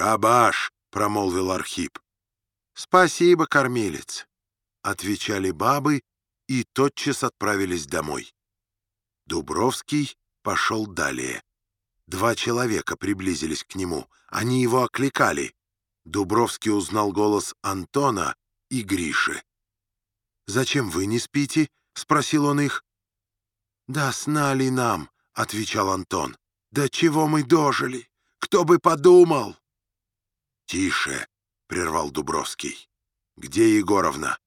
«Шабаш!» — промолвил Архип. «Спасибо, кормилец!» — отвечали бабы и тотчас отправились домой. Дубровский пошел далее. Два человека приблизились к нему. Они его окликали. Дубровский узнал голос Антона и Гриши. «Зачем вы не спите?» — спросил он их. «Да сна ли нам?» — отвечал Антон. «Да чего мы дожили? Кто бы подумал?» «Тише!» — прервал Дубровский. «Где Егоровна?»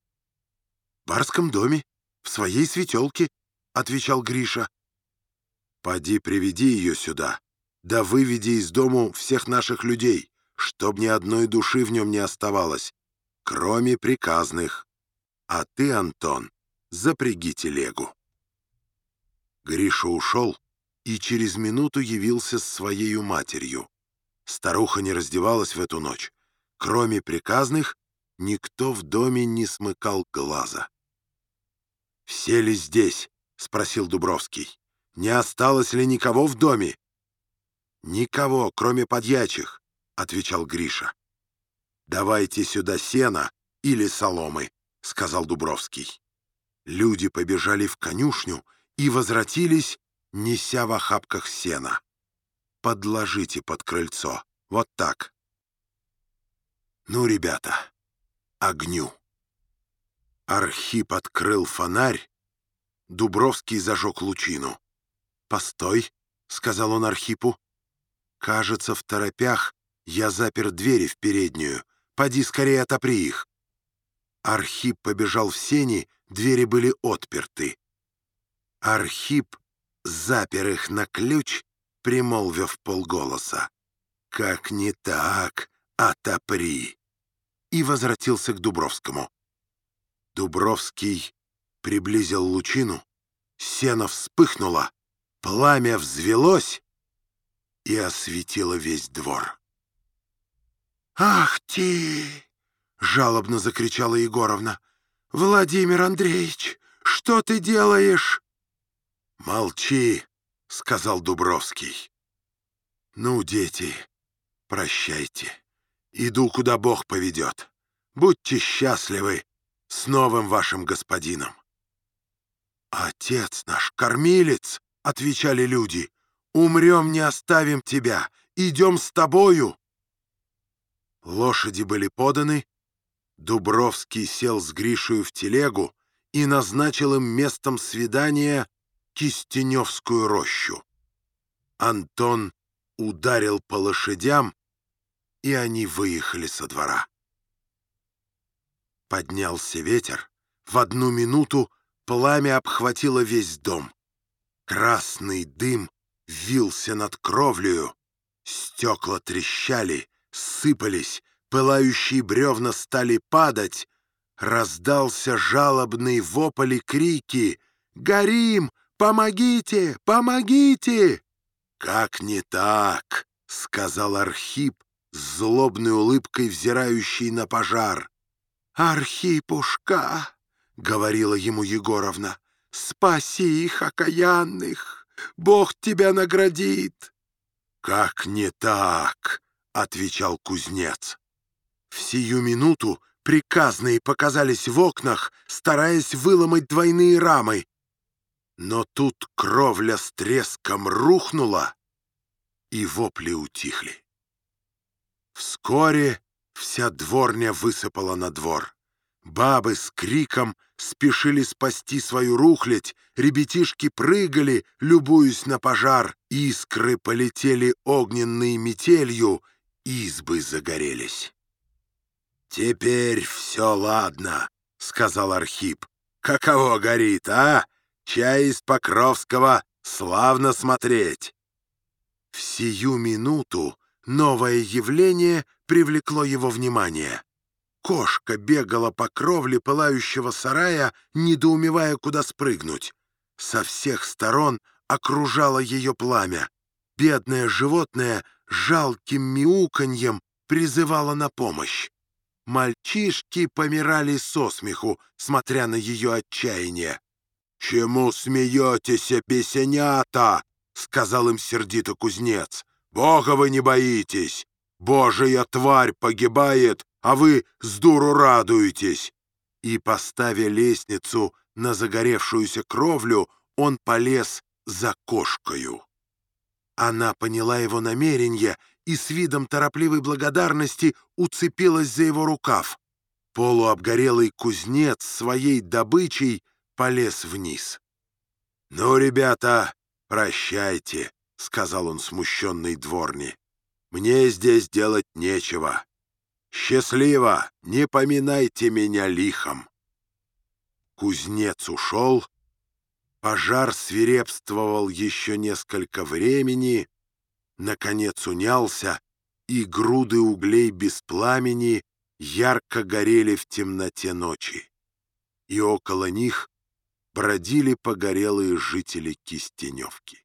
«В барском доме, в своей светелке», — отвечал Гриша. «Поди приведи ее сюда, да выведи из дому всех наших людей, чтоб ни одной души в нем не оставалось, кроме приказных. А ты, Антон, запряги телегу». Гриша ушел и через минуту явился с своей матерью. Старуха не раздевалась в эту ночь. Кроме приказных, никто в доме не смыкал глаза. «Все ли здесь?» — спросил Дубровский. «Не осталось ли никого в доме?» «Никого, кроме подьячих», — отвечал Гриша. «Давайте сюда сена или соломы», — сказал Дубровский. Люди побежали в конюшню и возвратились, неся в охапках сена. «Подложите под крыльцо. Вот так». «Ну, ребята, огню». Архип открыл фонарь, Дубровский зажег лучину. «Постой», — сказал он Архипу. «Кажется, в торопях я запер двери в переднюю. Поди скорее отопри их». Архип побежал в сени, двери были отперты. Архип запер их на ключ, примолвив полголоса. «Как не так, отопри!» И возвратился к Дубровскому. Дубровский приблизил лучину, сено вспыхнуло, пламя взвелось и осветило весь двор. «Ах ты!» — жалобно закричала Егоровна. «Владимир Андреевич, что ты делаешь?» «Молчи», — сказал Дубровский. «Ну, дети, прощайте. Иду, куда Бог поведет. Будьте счастливы с новым вашим господином». «Отец наш, кормилец», — отвечали люди, — «умрем, не оставим тебя, идем с тобою». Лошади были поданы, Дубровский сел с Гришою в телегу и назначил им местом свидания Кистеневскую рощу. Антон ударил по лошадям, и они выехали со двора. Поднялся ветер. В одну минуту пламя обхватило весь дом. Красный дым вился над кровлею. Стекла трещали, сыпались, пылающие бревна стали падать. Раздался жалобный вопль и крики «Горим! Помогите! Помогите!» «Как не так?» — сказал Архип, с злобной улыбкой взирающий на пожар. «Архипушка!» — говорила ему Егоровна. «Спаси их, окаянных! Бог тебя наградит!» «Как не так?» — отвечал кузнец. В сию минуту приказные показались в окнах, стараясь выломать двойные рамы. Но тут кровля с треском рухнула, и вопли утихли. Вскоре вся дворня высыпала на двор. Бабы с криком спешили спасти свою рухлядь, ребятишки прыгали, любуясь на пожар, искры полетели огненной метелью, избы загорелись. «Теперь все ладно», — сказал Архип. «Каково горит, а?» Чай из Покровского славно смотреть. В сию минуту новое явление привлекло его внимание. Кошка бегала по кровле пылающего сарая, недоумевая, куда спрыгнуть. Со всех сторон окружало ее пламя. Бедное животное жалким мяуканьем призывало на помощь. Мальчишки помирали со смеху, смотря на ее отчаяние. «Чему смеетесь, песенята?» — сказал им сердито кузнец. «Бога вы не боитесь! «Божия тварь погибает, а вы с дуру радуетесь!» И, поставя лестницу на загоревшуюся кровлю, он полез за кошкою. Она поняла его намерение и с видом торопливой благодарности уцепилась за его рукав. Полуобгорелый кузнец своей добычей полез вниз. «Ну, ребята, прощайте», — сказал он смущенной дворне. «Мне здесь делать нечего. Счастливо, не поминайте меня лихом». Кузнец ушел, пожар свирепствовал еще несколько времени, наконец унялся, и груды углей без пламени ярко горели в темноте ночи. И около них бродили погорелые жители Кистеневки.